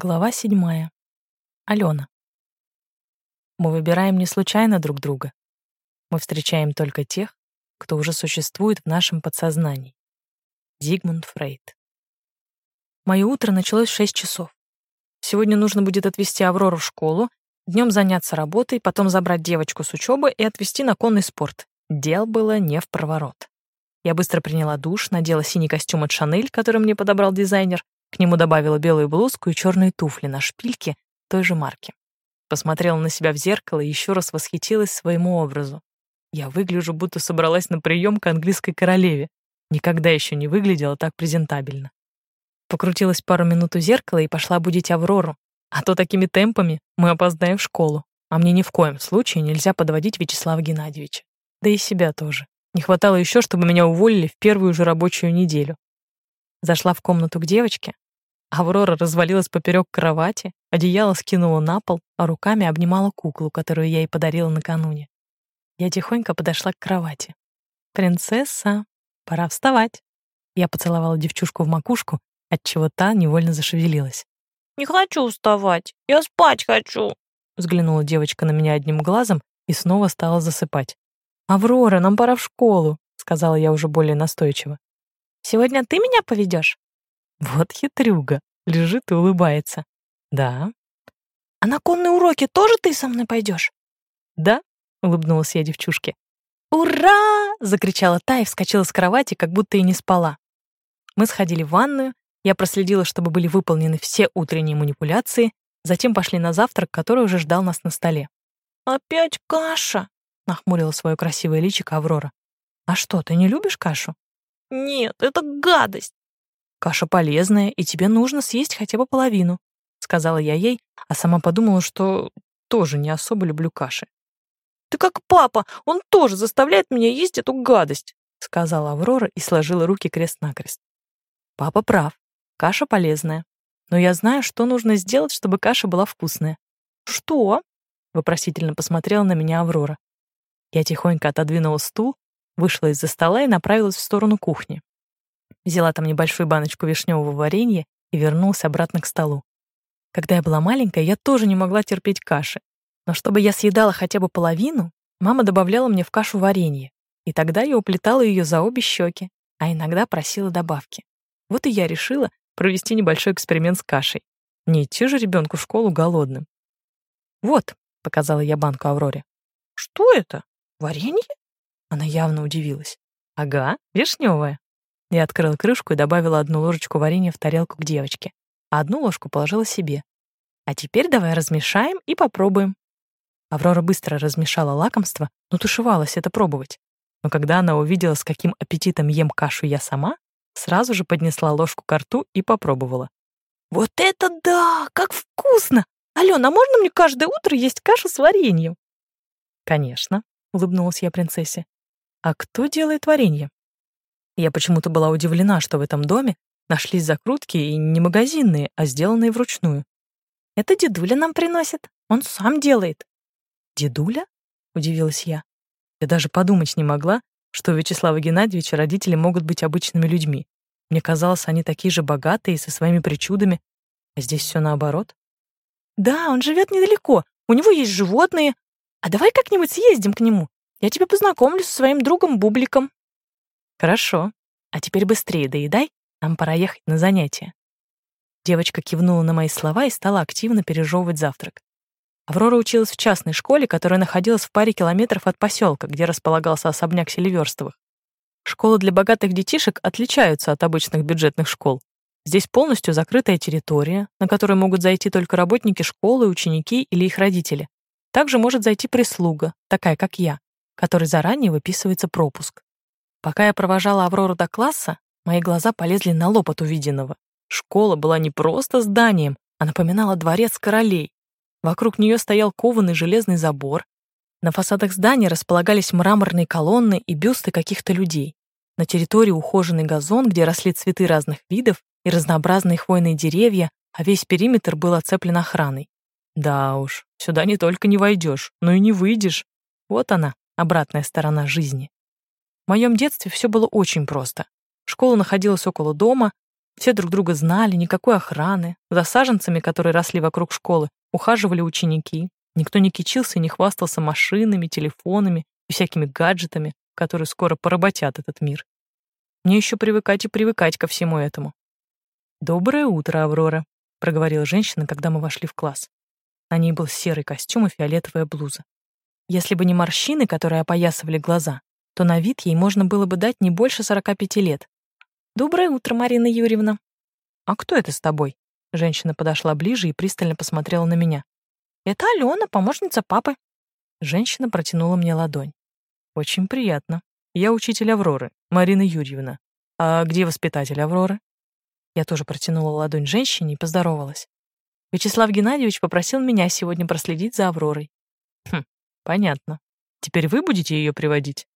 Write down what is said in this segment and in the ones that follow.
Глава седьмая. Алена. Мы выбираем не случайно друг друга. Мы встречаем только тех, кто уже существует в нашем подсознании. Зигмунд Фрейд. Мое утро началось в 6 часов. Сегодня нужно будет отвезти Аврору в школу, днем заняться работой, потом забрать девочку с учебы и отвезти на конный спорт. Дел было не в проворот. Я быстро приняла душ, надела синий костюм от Шанель, который мне подобрал дизайнер, к нему добавила белую блузку и черные туфли на шпильке той же марки. Посмотрела на себя в зеркало и еще раз восхитилась своему образу. Я выгляжу, будто собралась на прием к английской королеве. Никогда еще не выглядела так презентабельно. Покрутилась пару минут у зеркала и пошла будить Аврору. А то такими темпами мы опоздаем в школу. А мне ни в коем случае нельзя подводить Вячеслава Геннадьевича. Да и себя тоже. Не хватало еще, чтобы меня уволили в первую же рабочую неделю. Зашла в комнату к девочке. Аврора развалилась поперек кровати, одеяло скинула на пол, а руками обнимала куклу, которую я ей подарила накануне. Я тихонько подошла к кровати. «Принцесса, пора вставать». Я поцеловала девчушку в макушку, отчего та невольно зашевелилась. «Не хочу вставать, я спать хочу», взглянула девочка на меня одним глазом и снова стала засыпать. «Аврора, нам пора в школу», сказала я уже более настойчиво. Сегодня ты меня поведешь? Вот хитрюга. Лежит и улыбается. Да. А на конные уроки тоже ты со мной пойдешь? Да, улыбнулась я девчушке. «Ура!» — закричала та и вскочила с кровати, как будто и не спала. Мы сходили в ванную, я проследила, чтобы были выполнены все утренние манипуляции, затем пошли на завтрак, который уже ждал нас на столе. «Опять каша!» — нахмурила свое красивое личико Аврора. «А что, ты не любишь кашу?» «Нет, это гадость!» «Каша полезная, и тебе нужно съесть хотя бы половину», — сказала я ей, а сама подумала, что тоже не особо люблю каши. «Ты как папа, он тоже заставляет меня есть эту гадость», — сказала Аврора и сложила руки крест-накрест. «Папа прав, каша полезная, но я знаю, что нужно сделать, чтобы каша была вкусная». «Что?» — вопросительно посмотрела на меня Аврора. Я тихонько отодвинула стул вышла из-за стола и направилась в сторону кухни. Взяла там небольшую баночку вишневого варенья и вернулась обратно к столу. Когда я была маленькая, я тоже не могла терпеть каши. Но чтобы я съедала хотя бы половину, мама добавляла мне в кашу варенье, и тогда я уплетала ее за обе щеки, а иногда просила добавки. Вот и я решила провести небольшой эксперимент с кашей. Не идти же ребенку в школу голодным. «Вот», — показала я банку Авроре. «Что это? Варенье?» Она явно удивилась. «Ага, вишневая». Я открыла крышку и добавила одну ложечку варенья в тарелку к девочке, а одну ложку положила себе. «А теперь давай размешаем и попробуем». Аврора быстро размешала лакомство, но тушевалась это пробовать. Но когда она увидела, с каким аппетитом ем кашу я сама, сразу же поднесла ложку к рту и попробовала. «Вот это да! Как вкусно! Алена, а можно мне каждое утро есть кашу с вареньем?» «Конечно», — улыбнулась я принцессе. А кто делает варенье? Я почему-то была удивлена, что в этом доме нашлись закрутки и не магазинные, а сделанные вручную. Это дедуля нам приносит. Он сам делает. Дедуля? Удивилась я. Я даже подумать не могла, что у Вячеслава Геннадьевича родители могут быть обычными людьми. Мне казалось, они такие же богатые со своими причудами. А здесь все наоборот. Да, он живет недалеко. У него есть животные. А давай как-нибудь съездим к нему. Я тебя познакомлю со своим другом Бубликом». «Хорошо. А теперь быстрее доедай, нам пора ехать на занятия». Девочка кивнула на мои слова и стала активно пережевывать завтрак. Аврора училась в частной школе, которая находилась в паре километров от поселка, где располагался особняк Селиверстовых. Школы для богатых детишек отличаются от обычных бюджетных школ. Здесь полностью закрытая территория, на которую могут зайти только работники школы, ученики или их родители. Также может зайти прислуга, такая как я который заранее выписывается пропуск. Пока я провожала Аврору до класса, мои глаза полезли на лоб от увиденного. Школа была не просто зданием, а напоминала дворец королей. Вокруг нее стоял кованый железный забор. На фасадах здания располагались мраморные колонны и бюсты каких-то людей. На территории ухоженный газон, где росли цветы разных видов и разнообразные хвойные деревья, а весь периметр был оцеплен охраной. Да уж, сюда не только не войдешь, но и не выйдешь. Вот она, обратная сторона жизни. В моем детстве все было очень просто. Школа находилась около дома, Все друг друга знали, никакой охраны. За саженцами, которые росли вокруг школы, ухаживали ученики. Никто не кичился и не хвастался машинами, телефонами и всякими гаджетами, которые скоро поработят этот мир. Мне еще привыкать и привыкать ко всему этому. «Доброе утро, Аврора», — проговорила женщина, когда мы вошли в класс. На ней был серый костюм и фиолетовая блуза. Если бы не морщины, которые опоясывали глаза, то на вид ей можно было бы дать не больше 45 лет. «Доброе утро, Марина Юрьевна». «А кто это с тобой?» Женщина подошла ближе и пристально посмотрела на меня. «Это Алена, помощница папы». Женщина протянула мне ладонь. «Очень приятно. Я учитель Авроры, Марина Юрьевна. А где воспитатель Авроры?» Я тоже протянула ладонь женщине и поздоровалась. Вячеслав Геннадьевич попросил меня сегодня проследить за Авророй. Хм, понятно. Теперь вы будете ее приводить?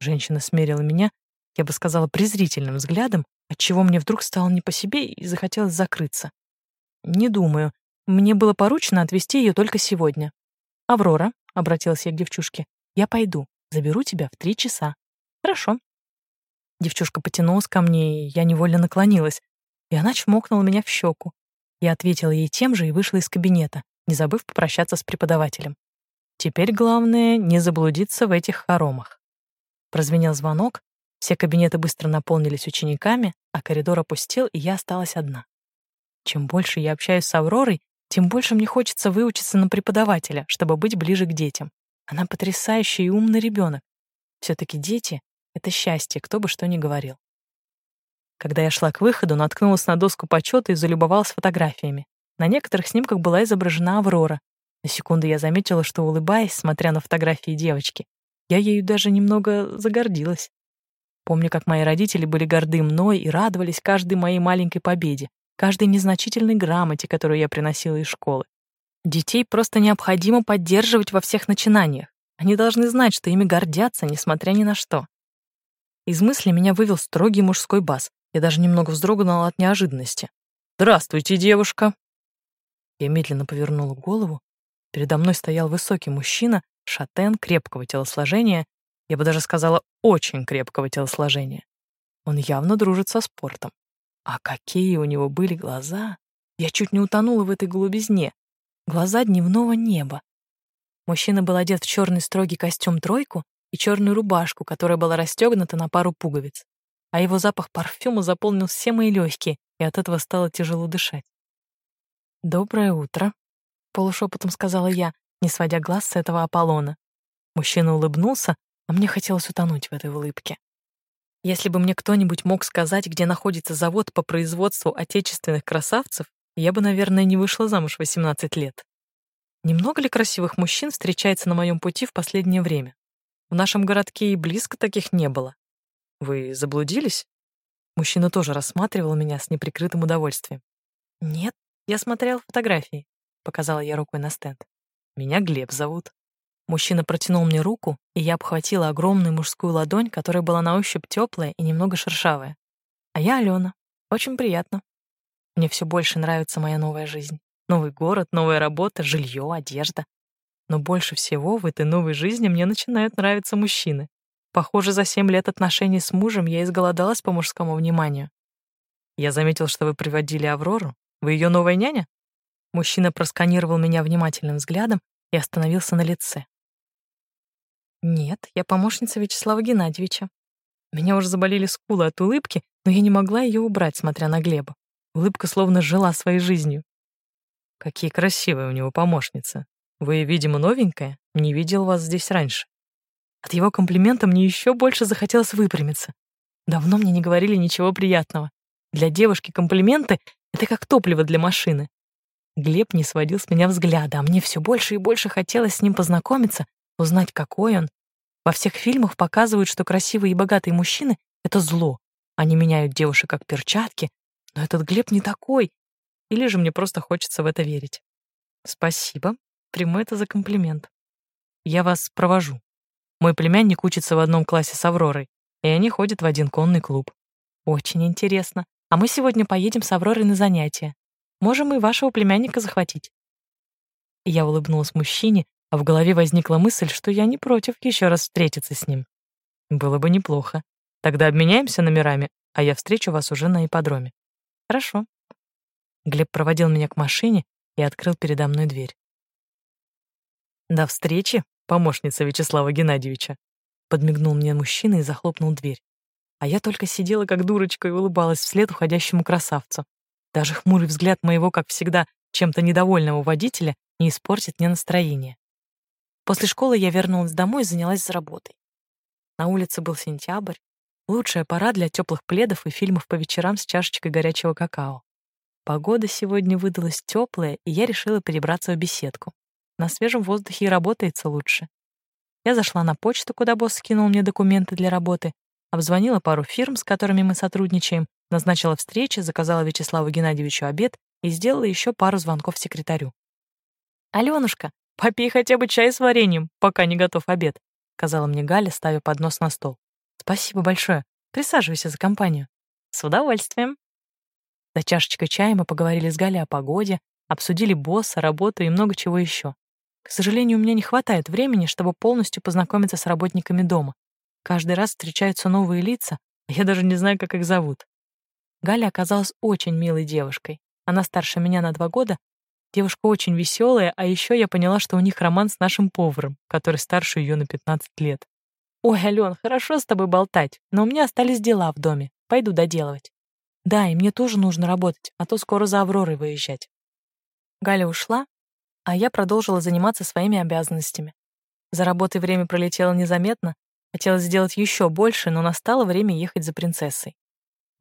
Женщина смерила меня, я бы сказала, презрительным взглядом, отчего мне вдруг стало не по себе и захотелось закрыться. Не думаю. Мне было поручено отвезти ее только сегодня. «Аврора», — обратилась я к девчушке, — «я пойду. Заберу тебя в три часа». «Хорошо». Девчушка потянулась ко мне, и я невольно наклонилась и она чмокнула меня в щеку. Я ответила ей тем же и вышла из кабинета, не забыв попрощаться с преподавателем. Теперь главное — не заблудиться в этих хоромах. Прозвенел звонок, все кабинеты быстро наполнились учениками, а коридор опустел, и я осталась одна. Чем больше я общаюсь с Авророй, тем больше мне хочется выучиться на преподавателя, чтобы быть ближе к детям. Она потрясающий и умный ребенок. Все-таки дети — это счастье, кто бы что ни говорил. Когда я шла к выходу, наткнулась на доску почета и залюбовалась фотографиями. На некоторых снимках была изображена Аврора. На секунду я заметила, что, улыбаясь, смотря на фотографии девочки, я ею даже немного загордилась. Помню, как мои родители были горды мной и радовались каждой моей маленькой победе, каждой незначительной грамоте, которую я приносила из школы. Детей просто необходимо поддерживать во всех начинаниях. Они должны знать, что ими гордятся, несмотря ни на что. Из мысли меня вывел строгий мужской бас. Я даже немного вздрогнула от неожиданности. «Здравствуйте, девушка!» Я медленно повернула голову. Передо мной стоял высокий мужчина, шатен, крепкого телосложения, я бы даже сказала, очень крепкого телосложения. Он явно дружит со спортом. А какие у него были глаза! Я чуть не утонула в этой голубизне. Глаза дневного неба. Мужчина был одет в черный строгий костюм-тройку и черную рубашку, которая была расстегнута на пару пуговиц а его запах парфюма заполнил все мои легкие, и от этого стало тяжело дышать. «Доброе утро», — полушепотом сказала я, не сводя глаз с этого Аполлона. Мужчина улыбнулся, а мне хотелось утонуть в этой улыбке. Если бы мне кто-нибудь мог сказать, где находится завод по производству отечественных красавцев, я бы, наверное, не вышла замуж в 18 лет. Немного ли красивых мужчин встречается на моем пути в последнее время? В нашем городке и близко таких не было. Вы заблудились? Мужчина тоже рассматривал меня с неприкрытым удовольствием. Нет, я смотрел фотографии, показала я рукой на стенд. Меня Глеб зовут. Мужчина протянул мне руку, и я обхватила огромную мужскую ладонь, которая была на ощупь теплая и немного шершавая. А я Алена. Очень приятно. Мне все больше нравится моя новая жизнь. Новый город, новая работа, жилье, одежда. Но больше всего в этой новой жизни мне начинают нравиться мужчины. Похоже, за семь лет отношений с мужем я изголодалась по мужскому вниманию. Я заметил, что вы приводили Аврору. Вы ее новая няня? Мужчина просканировал меня внимательным взглядом и остановился на лице. Нет, я помощница Вячеслава Геннадьевича. Меня уже заболели скулы от улыбки, но я не могла ее убрать, смотря на Глеба. Улыбка словно жила своей жизнью. Какие красивые у него помощницы. Вы, видимо, новенькая. Не видел вас здесь раньше. От его комплимента мне еще больше захотелось выпрямиться. Давно мне не говорили ничего приятного. Для девушки комплименты — это как топливо для машины. Глеб не сводил с меня взгляда, а мне все больше и больше хотелось с ним познакомиться, узнать, какой он. Во всех фильмах показывают, что красивые и богатые мужчины — это зло. Они меняют девушек как перчатки, но этот Глеб не такой. Или же мне просто хочется в это верить. Спасибо. Приму это за комплимент. Я вас провожу. Мой племянник учится в одном классе с Авророй, и они ходят в один конный клуб. Очень интересно. А мы сегодня поедем с Авророй на занятия. Можем и вашего племянника захватить. Я улыбнулась мужчине, а в голове возникла мысль, что я не против еще раз встретиться с ним. Было бы неплохо. Тогда обменяемся номерами, а я встречу вас уже на ипподроме. хорошо». Глеб проводил меня к машине и открыл передо мной дверь. «До встречи, помощница Вячеслава Геннадьевича», подмигнул мне мужчина и захлопнул дверь. А я только сидела как дурочка и улыбалась вслед уходящему красавцу. Даже хмурый взгляд моего, как всегда, чем-то недовольного водителя не испортит мне настроение. После школы я вернулась домой и занялась работой. На улице был сентябрь, лучшая пора для теплых пледов и фильмов по вечерам с чашечкой горячего какао. Погода сегодня выдалась теплая, и я решила перебраться в беседку. На свежем воздухе и работается лучше. Я зашла на почту, куда босс скинул мне документы для работы, обзвонила пару фирм, с которыми мы сотрудничаем, назначила встречи, заказала Вячеславу Геннадьевичу обед и сделала еще пару звонков секретарю. «Алёнушка, попей хотя бы чай с вареньем, пока не готов обед», сказала мне Галя, ставя поднос на стол. «Спасибо большое. Присаживайся за компанию». «С удовольствием». За чашечкой чая мы поговорили с Галей о погоде, обсудили босса, работу и много чего еще. К сожалению, у меня не хватает времени, чтобы полностью познакомиться с работниками дома. Каждый раз встречаются новые лица, а я даже не знаю, как их зовут. Галя оказалась очень милой девушкой. Она старше меня на два года. Девушка очень веселая, а еще я поняла, что у них роман с нашим поваром, который старше ее на 15 лет. «Ой, Ален, хорошо с тобой болтать, но у меня остались дела в доме. Пойду доделывать». «Да, и мне тоже нужно работать, а то скоро за Авророй выезжать». Галя ушла, а я продолжила заниматься своими обязанностями. За работой время пролетело незаметно, хотелось сделать еще больше, но настало время ехать за принцессой.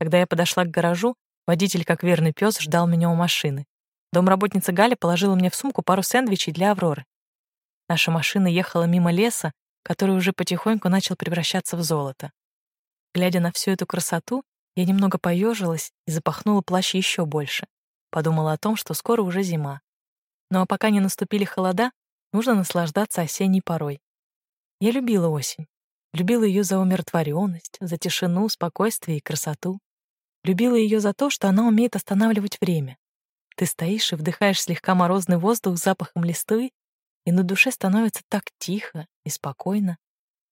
Когда я подошла к гаражу, водитель, как верный пес, ждал меня у машины. Домработница Галя положила мне в сумку пару сэндвичей для Авроры. Наша машина ехала мимо леса, который уже потихоньку начал превращаться в золото. Глядя на всю эту красоту, я немного поежилась и запахнула плащ еще больше. Подумала о том, что скоро уже зима. Ну а пока не наступили холода, нужно наслаждаться осенней порой. Я любила осень. Любила ее за умиротворенность, за тишину, спокойствие и красоту. Любила ее за то, что она умеет останавливать время. Ты стоишь и вдыхаешь слегка морозный воздух с запахом листвы, и на душе становится так тихо и спокойно.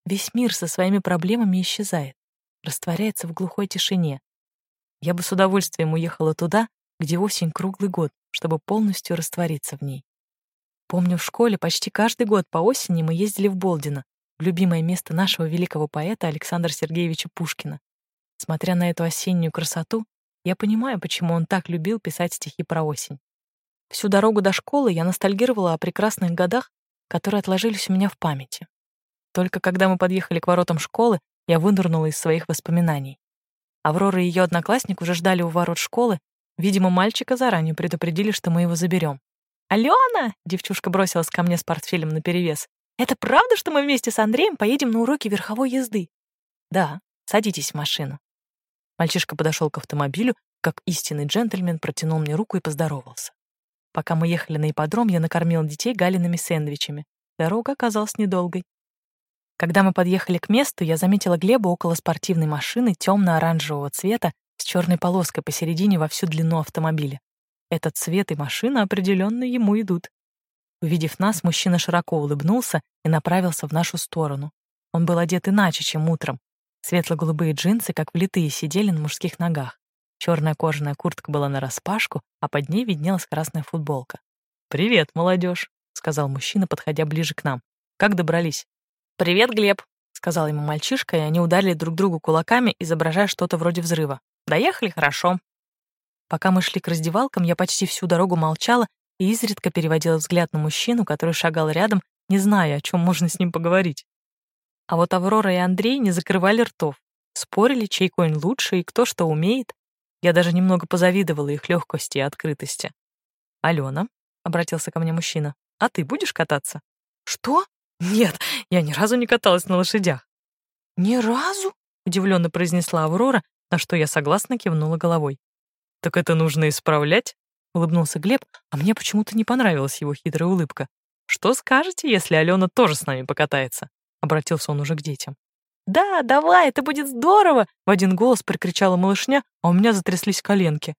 Весь мир со своими проблемами исчезает, растворяется в глухой тишине. Я бы с удовольствием уехала туда, где осень круглый год, чтобы полностью раствориться в ней. Помню, в школе почти каждый год по осени мы ездили в Болдино, в любимое место нашего великого поэта Александра Сергеевича Пушкина. Смотря на эту осеннюю красоту, я понимаю, почему он так любил писать стихи про осень. Всю дорогу до школы я ностальгировала о прекрасных годах, которые отложились у меня в памяти. Только когда мы подъехали к воротам школы, я вынырнула из своих воспоминаний. Аврора и ее одноклассник уже ждали у ворот школы, Видимо, мальчика заранее предупредили, что мы его заберем. «Алена!» — девчушка бросилась ко мне с портфелем наперевес. «Это правда, что мы вместе с Андреем поедем на уроки верховой езды?» «Да, садитесь в машину». Мальчишка подошел к автомобилю, как истинный джентльмен протянул мне руку и поздоровался. Пока мы ехали на ипподром, я накормила детей галиными сэндвичами. Дорога оказалась недолгой. Когда мы подъехали к месту, я заметила Глеба около спортивной машины темно-оранжевого цвета с черной полоской посередине во всю длину автомобиля. Этот цвет и машина определенно ему идут. Увидев нас, мужчина широко улыбнулся и направился в нашу сторону. Он был одет иначе, чем утром. Светло-голубые джинсы, как влитые, сидели на мужских ногах. Черная кожаная куртка была нараспашку, а под ней виднелась красная футболка. «Привет, молодежь», — сказал мужчина, подходя ближе к нам. «Как добрались?» «Привет, Глеб», — сказал ему мальчишка, и они ударили друг другу кулаками, изображая что-то вроде взрыва. Доехали хорошо. Пока мы шли к раздевалкам, я почти всю дорогу молчала и изредка переводила взгляд на мужчину, который шагал рядом, не зная, о чем можно с ним поговорить. А вот Аврора и Андрей не закрывали ртов, спорили, чей конь лучше и кто что умеет. Я даже немного позавидовала их легкости и открытости. «Алена», — обратился ко мне мужчина, — «а ты будешь кататься?» «Что? Нет, я ни разу не каталась на лошадях». «Ни разу?» — удивленно произнесла Аврора, на что я согласно кивнула головой. «Так это нужно исправлять?» — улыбнулся Глеб, а мне почему-то не понравилась его хитрая улыбка. «Что скажете, если Алена тоже с нами покатается?» — обратился он уже к детям. «Да, давай, это будет здорово!» — в один голос прикричала малышня, а у меня затряслись коленки.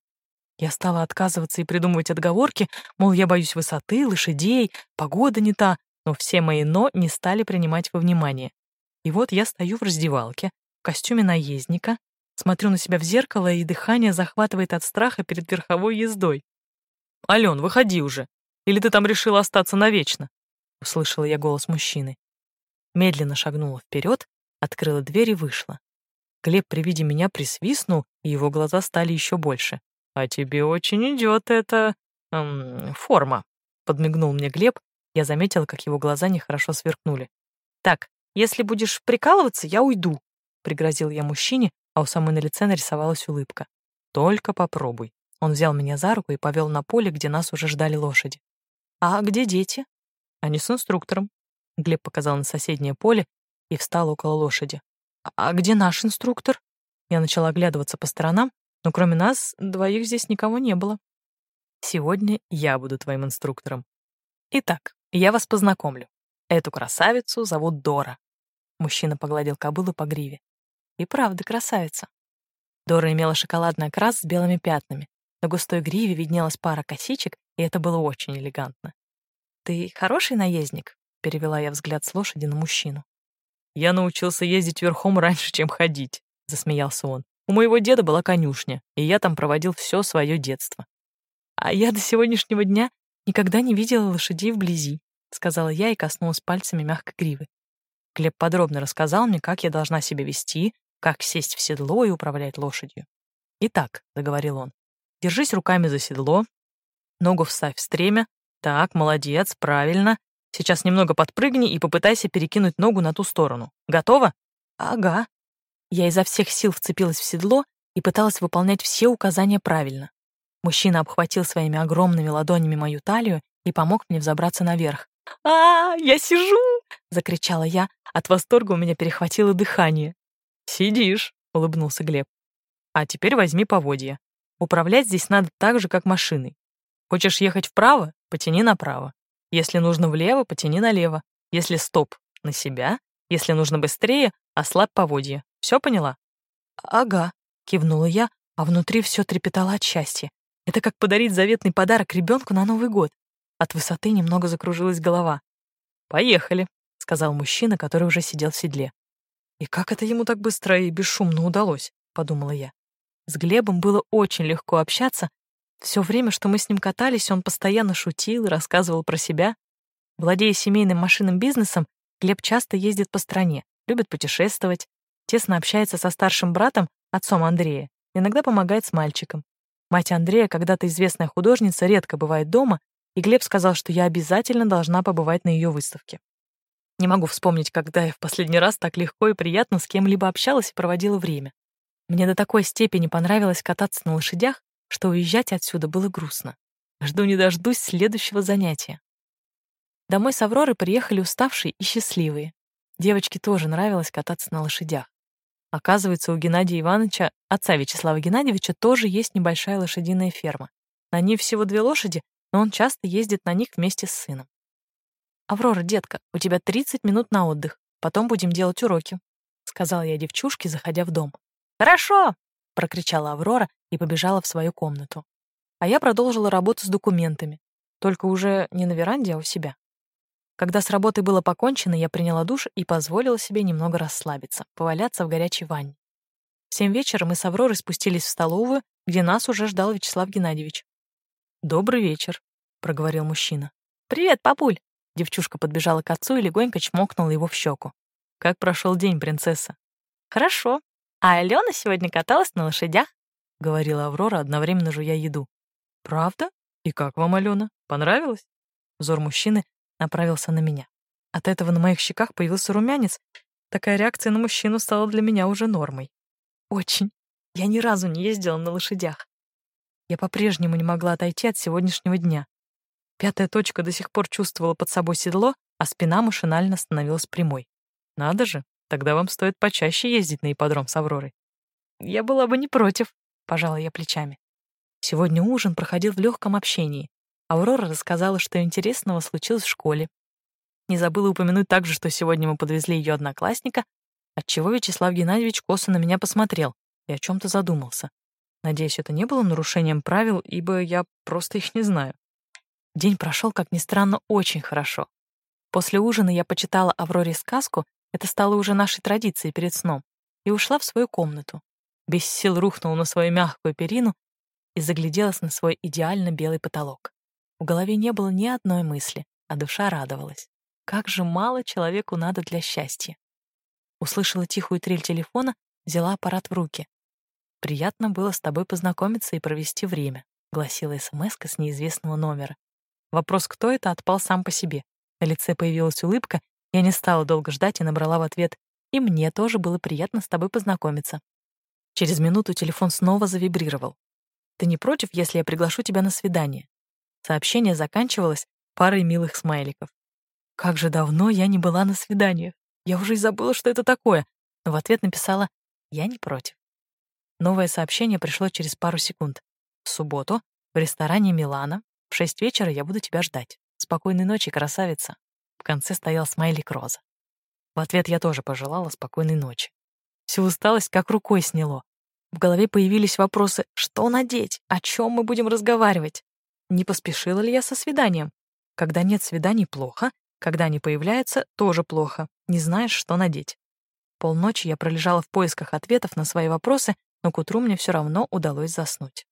Я стала отказываться и придумывать отговорки, мол, я боюсь высоты, лошадей, погода не та, но все мои «но» не стали принимать во внимание. И вот я стою в раздевалке, в костюме наездника, Смотрю на себя в зеркало, и дыхание захватывает от страха перед верховой ездой. «Ален, выходи уже! Или ты там решила остаться навечно?» Услышала я голос мужчины. Медленно шагнула вперед, открыла дверь и вышла. Глеб при виде меня присвистнул, и его глаза стали еще больше. «А тебе очень идет эта... Эм, форма», — подмигнул мне Глеб. Я заметила, как его глаза нехорошо сверкнули. «Так, если будешь прикалываться, я уйду», — пригрозил я мужчине, а у самой на лице нарисовалась улыбка. «Только попробуй». Он взял меня за руку и повел на поле, где нас уже ждали лошади. «А где дети?» «Они с инструктором». Глеб показал на соседнее поле и встал около лошади. «А где наш инструктор?» Я начала оглядываться по сторонам, но кроме нас двоих здесь никого не было. «Сегодня я буду твоим инструктором. Итак, я вас познакомлю. Эту красавицу зовут Дора». Мужчина погладил кобылу по гриве. И правда красавица. Дора имела шоколадный окрас с белыми пятнами. На густой гриве виднелась пара косичек, и это было очень элегантно. «Ты хороший наездник?» — перевела я взгляд с лошади на мужчину. «Я научился ездить верхом раньше, чем ходить», — засмеялся он. «У моего деда была конюшня, и я там проводил все свое детство». «А я до сегодняшнего дня никогда не видела лошадей вблизи», — сказала я и коснулась пальцами мягкой гривы. Глеб подробно рассказал мне, как я должна себя вести, как сесть в седло и управлять лошадью. «Итак», — заговорил он, — «держись руками за седло, ногу вставь в стремя. Так, молодец, правильно. Сейчас немного подпрыгни и попытайся перекинуть ногу на ту сторону. Готова? Ага. Я изо всех сил вцепилась в седло и пыталась выполнять все указания правильно. Мужчина обхватил своими огромными ладонями мою талию и помог мне взобраться наверх. «А, я сижу!» — закричала я. От восторга у меня перехватило дыхание. «Сидишь», — улыбнулся Глеб. «А теперь возьми поводья. Управлять здесь надо так же, как машиной. Хочешь ехать вправо — потяни направо. Если нужно влево, потяни налево. Если стоп — на себя. Если нужно быстрее, ослабь поводья. Все поняла? Ага, кивнула я, а внутри все трепетало от счастья. Это как подарить заветный подарок ребенку на Новый год. От высоты немного закружилась голова. «Поехали», — сказал мужчина, который уже сидел в седле. «И как это ему так быстро и бесшумно удалось?» — подумала я. С Глебом было очень легко общаться, все время, что мы с ним катались, он постоянно шутил и рассказывал про себя. Владея семейным машинным бизнесом, Глеб часто ездит по стране, любит путешествовать, тесно общается со старшим братом, отцом Андрея, иногда помогает с мальчиком. Мать Андрея, когда-то известная художница, редко бывает дома, и Глеб сказал, что я обязательно должна побывать на ее выставке. Не могу вспомнить, когда я в последний раз так легко и приятно с кем-либо общалась и проводила время. Мне до такой степени понравилось кататься на лошадях, что уезжать отсюда было грустно. Жду не дождусь следующего занятия. Домой с Авророй приехали уставшие и счастливые. Девочке тоже нравилось кататься на лошадях. Оказывается, у Геннадия Ивановича, отца Вячеслава Геннадьевича, тоже есть небольшая лошадиная ферма. На ней всего две лошади, но он часто ездит на них вместе с сыном. «Аврора, детка, у тебя 30 минут на отдых, потом будем делать уроки», — сказала я девчушке, заходя в дом. «Хорошо!» — прокричала Аврора и побежала в свою комнату. А я продолжила работу с документами, только уже не на веранде, а у себя. Когда с работой было покончено, я приняла душ и позволила себе немного расслабиться, поваляться в горячей ванне. В семь вечера мы с Авророй спустились в столовую, где нас уже ждал Вячеслав Геннадьевич. «Добрый вечер», — проговорил мужчина. «Привет, папуль!» Девчушка подбежала к отцу и легонько чмокнула его в щеку. «Как прошел день, принцесса?» «Хорошо. А Алена сегодня каталась на лошадях говорила Аврора, одновременно жуя еду. «Правда? И как вам, Алена? Понравилось?» Взор мужчины направился на меня. От этого на моих щеках появился румянец. Такая реакция на мужчину стала для меня уже нормой. Очень. Я ни разу не ездила на лошадях. Я по-прежнему не могла отойти от сегодняшнего дня. Пятая точка до сих пор чувствовала под собой седло, а спина машинально становилась прямой. Надо же, тогда вам стоит почаще ездить на ипподром с Авророй. Я была бы не против, — пожала я плечами. Сегодня ужин проходил в легком общении. Аврора рассказала, что интересного случилось в школе. Не забыла упомянуть также, что сегодня мы подвезли ее одноклассника, отчего Вячеслав Геннадьевич косо на меня посмотрел и о чем-то задумался. Надеюсь, это не было нарушением правил, ибо я просто их не знаю. День прошел, как ни странно, очень хорошо. После ужина я почитала Авроре сказку, это стало уже нашей традицией перед сном, и ушла в свою комнату. Без сил рухнула на свою мягкую перину и загляделась на свой идеально белый потолок. В голове не было ни одной мысли, а душа радовалась. Как же мало человеку надо для счастья. Услышала тихую трель телефона, взяла аппарат в руки. «Приятно было с тобой познакомиться и провести время», — гласила смс с неизвестного номера. Вопрос «кто это?» отпал сам по себе. На лице появилась улыбка, я не стала долго ждать и набрала в ответ «И мне тоже было приятно с тобой познакомиться». Через минуту телефон снова завибрировал. «Ты не против, если я приглашу тебя на свидание?» Сообщение заканчивалось парой милых смайликов. Как же давно я не была на свиданиях. Я уже и забыла, что это такое, но в ответ написала «Я не против». Новое сообщение пришло через пару секунд. В субботу в ресторане Милана в шесть вечера я буду тебя ждать. Спокойной ночи, красавица. В конце стоял смайлик роза. В ответ я тоже пожелала спокойной ночи. Всю усталость как рукой сняло. В голове появились вопросы «Что надеть? О чем мы будем разговаривать?» Не поспешила ли я со свиданием? Когда нет свиданий, плохо. Когда они появляются, тоже плохо. Не знаешь, что надеть. Полночи я пролежала в поисках ответов на свои вопросы, но к утру мне все равно удалось заснуть.